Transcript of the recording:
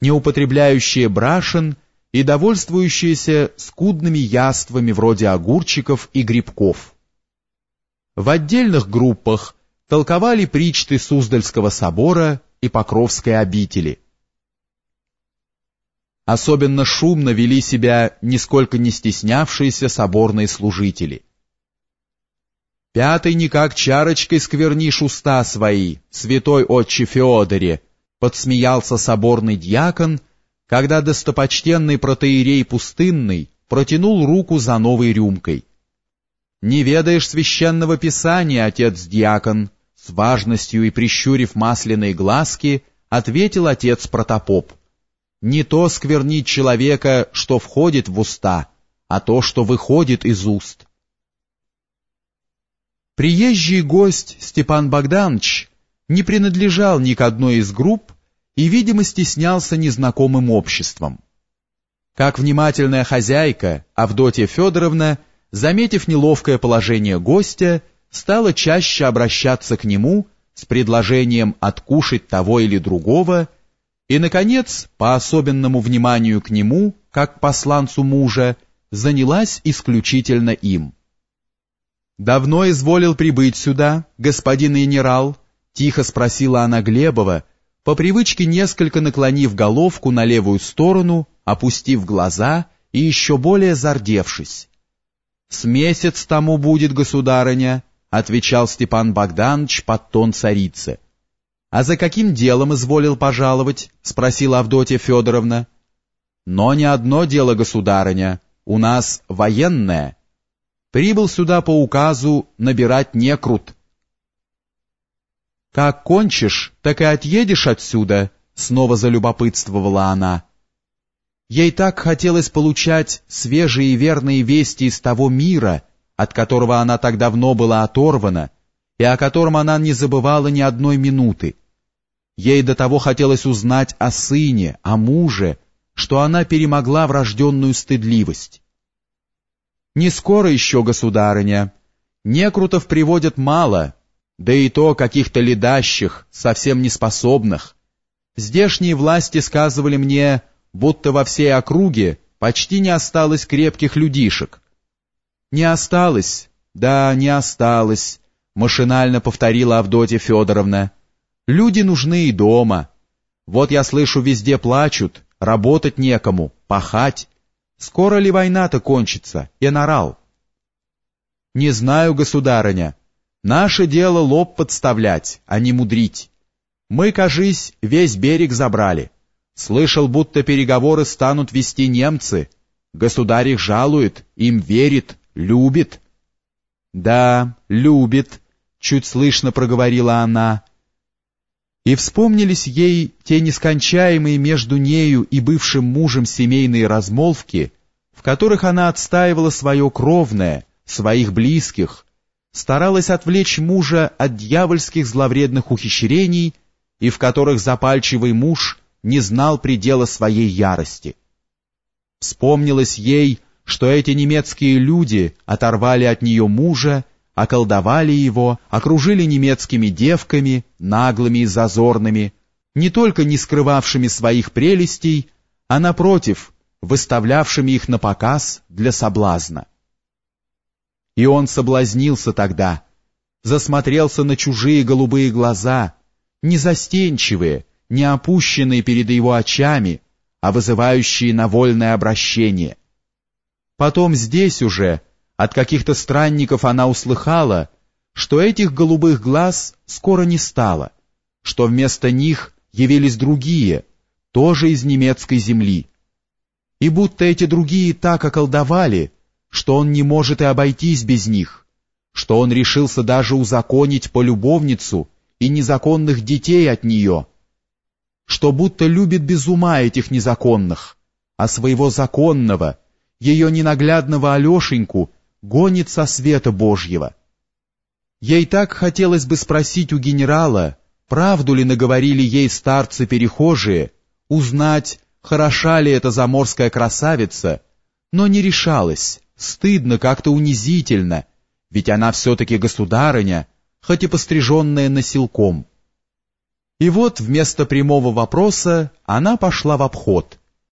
не употребляющие брашен и довольствующиеся скудными яствами вроде огурчиков и грибков. В отдельных группах толковали причты Суздальского собора и Покровской обители. Особенно шумно вели себя нисколько не стеснявшиеся соборные служители. «Пятый никак чарочкой сквернишь уста свои, святой отче Феодоре», подсмеялся соборный дьякон, когда достопочтенный протеерей пустынный протянул руку за новой рюмкой. «Не ведаешь священного писания, отец-дьякон», с важностью и прищурив масляные глазки, ответил отец протопоп. «Не то сквернить человека, что входит в уста, а то, что выходит из уст». Приезжий гость Степан Богданович не принадлежал ни к одной из групп и, видимо, стеснялся незнакомым обществом. Как внимательная хозяйка, Авдотья Федоровна, заметив неловкое положение гостя, стала чаще обращаться к нему с предложением откушать того или другого, и, наконец, по особенному вниманию к нему, как посланцу мужа, занялась исключительно им. «Давно изволил прибыть сюда, господин генерал?» Тихо спросила она Глебова, по привычке несколько наклонив головку на левую сторону, опустив глаза и еще более зардевшись. «С месяц тому будет, государыня», — отвечал Степан Богданович под тон царицы. «А за каким делом изволил пожаловать?» — спросила Авдотья Федоровна. «Но не одно дело, государыня, у нас военное. Прибыл сюда по указу набирать некрут». «Как кончишь, так и отъедешь отсюда», — снова залюбопытствовала она. Ей так хотелось получать свежие и верные вести из того мира, от которого она так давно была оторвана, и о котором она не забывала ни одной минуты. Ей до того хотелось узнать о сыне, о муже, что она перемогла врожденную стыдливость. «Не скоро еще, государыня. Некрутов приводят мало, да и то каких-то ледащих, совсем неспособных. Здешние власти сказывали мне, будто во всей округе почти не осталось крепких людишек. Не осталось, да, не осталось, машинально повторила Авдотья Федоровна. Люди нужны и дома. Вот я слышу, везде плачут, работать некому, пахать. Скоро ли война-то кончится? Я нарал. Не знаю, государыня, Наше дело лоб подставлять, а не мудрить. Мы, кажись, весь берег забрали. Слышал, будто переговоры станут вести немцы. Государь их жалует, им верит, любит. Да, любит, чуть слышно проговорила она. И вспомнились ей те нескончаемые между нею и бывшим мужем семейные размолвки, в которых она отстаивала свое кровное, своих близких, старалась отвлечь мужа от дьявольских зловредных ухищрений и в которых запальчивый муж не знал предела своей ярости. Вспомнилось ей, что эти немецкие люди оторвали от нее мужа, околдовали его, окружили немецкими девками, наглыми и зазорными, не только не скрывавшими своих прелестей, а напротив, выставлявшими их на показ для соблазна. И он соблазнился тогда, засмотрелся на чужие голубые глаза, не застенчивые, не опущенные перед его очами, а вызывающие на вольное обращение. Потом здесь уже от каких-то странников она услыхала, что этих голубых глаз скоро не стало, что вместо них явились другие, тоже из немецкой земли. И будто эти другие так околдовали, что он не может и обойтись без них, что он решился даже узаконить полюбовницу и незаконных детей от нее, что будто любит без ума этих незаконных, а своего законного, ее ненаглядного Алешеньку гонит со света Божьего. Ей так хотелось бы спросить у генерала, правду ли наговорили ей старцы-перехожие, узнать, хороша ли эта заморская красавица, но не решалась, Стыдно, как-то унизительно, ведь она все-таки государыня, хоть и постриженная насилком. И вот вместо прямого вопроса она пошла в обход,